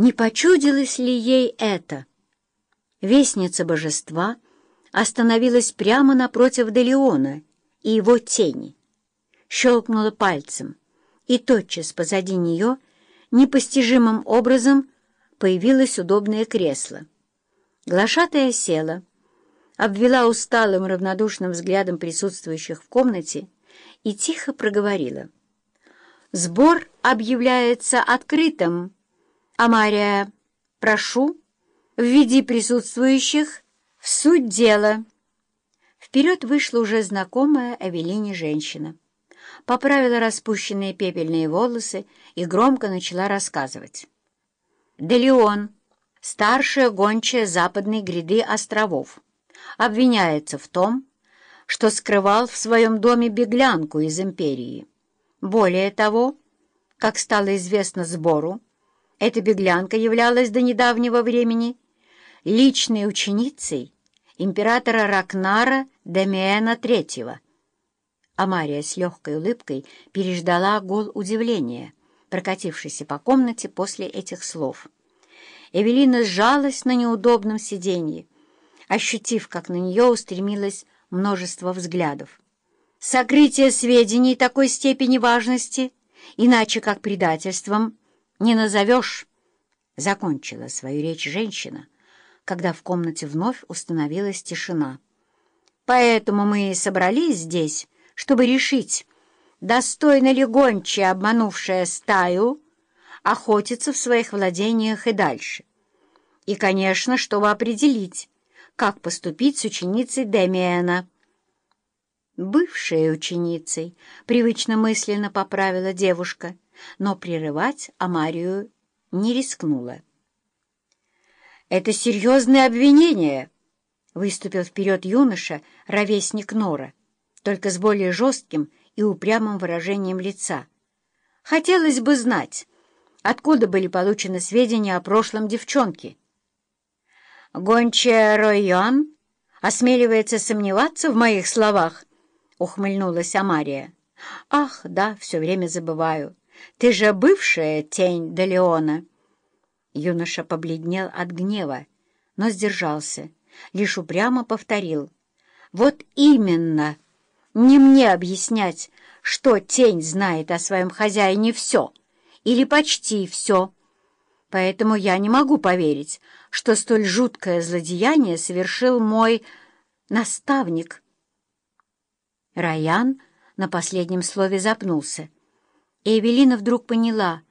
Не почудилось ли ей это? Вестница божества остановилась прямо напротив Делеона и его тени, щелкнула пальцем, и тотчас позади нее непостижимым образом появилось удобное кресло. Глашатая села, обвела усталым равнодушным взглядом присутствующих в комнате и тихо проговорила. «Сбор объявляется открытым. Амария, прошу, введи присутствующих в суть дела». Вперед вышла уже знакомая Эвелине женщина. Поправила распущенные пепельные волосы и громко начала рассказывать. «Делеон, старшая гончая западной гряды островов, обвиняется в том, что скрывал в своем доме беглянку из империи. Более того, как стало известно сбору, эта беглянка являлась до недавнего времени личной ученицей императора Ракнара Демиэна III. Амария с легкой улыбкой переждала гол удивления, прокатившийся по комнате после этих слов. Эвелина сжалась на неудобном сиденье, ощутив, как на нее устремилось множество взглядов. Сокрытие сведений такой степени важности, иначе как предательством, не назовешь, — закончила свою речь женщина, когда в комнате вновь установилась тишина. Поэтому мы и собрались здесь, чтобы решить, достойно ли гончая, обманувшая стаю, охотиться в своих владениях и дальше. И, конечно, чтобы определить, как поступить с ученицей Демиэна. Бывшей ученицей, привычно мысленно поправила девушка, но прерывать Амарию не рискнула. «Это серьезное обвинение!» — выступил вперед юноша, ровесник Нора, только с более жестким и упрямым выражением лица. «Хотелось бы знать, откуда были получены сведения о прошлом девчонки?» «Гончая Ройон осмеливается сомневаться в моих словах?» — ухмыльнулась Амария. «Ах, да, все время забываю. Ты же бывшая тень Делеона». Юноша побледнел от гнева, но сдержался, лишь упрямо повторил. «Вот именно! Не мне объяснять, что тень знает о своем хозяине все, или почти все». Поэтому я не могу поверить, что столь жуткое злодеяние совершил мой наставник. Раян на последнем слове запнулся, Эвелина вдруг поняла,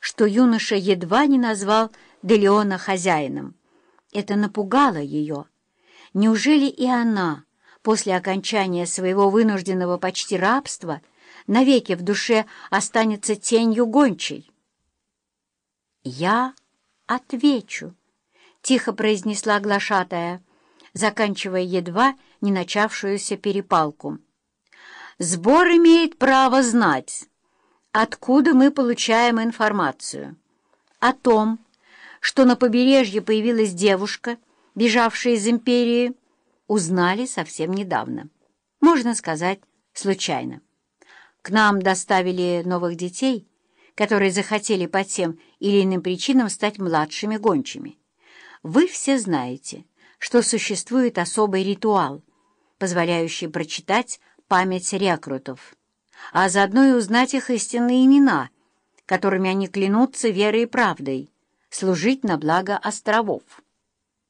что юноша едва не назвал Делеона хозяином. Это напугало ее. Неужели и она, после окончания своего вынужденного почти рабства, навеки в душе останется тенью гончей? «Я отвечу», — тихо произнесла глашатая, заканчивая едва не начавшуюся перепалку. «Сбор имеет право знать, откуда мы получаем информацию. О том, что на побережье появилась девушка, бежавшая из империи, узнали совсем недавно. Можно сказать, случайно. К нам доставили новых детей — которые захотели по тем или иным причинам стать младшими гончими. Вы все знаете, что существует особый ритуал, позволяющий прочитать память рекрутов, а заодно и узнать их истинные имена, которыми они клянутся верой и правдой, служить на благо островов.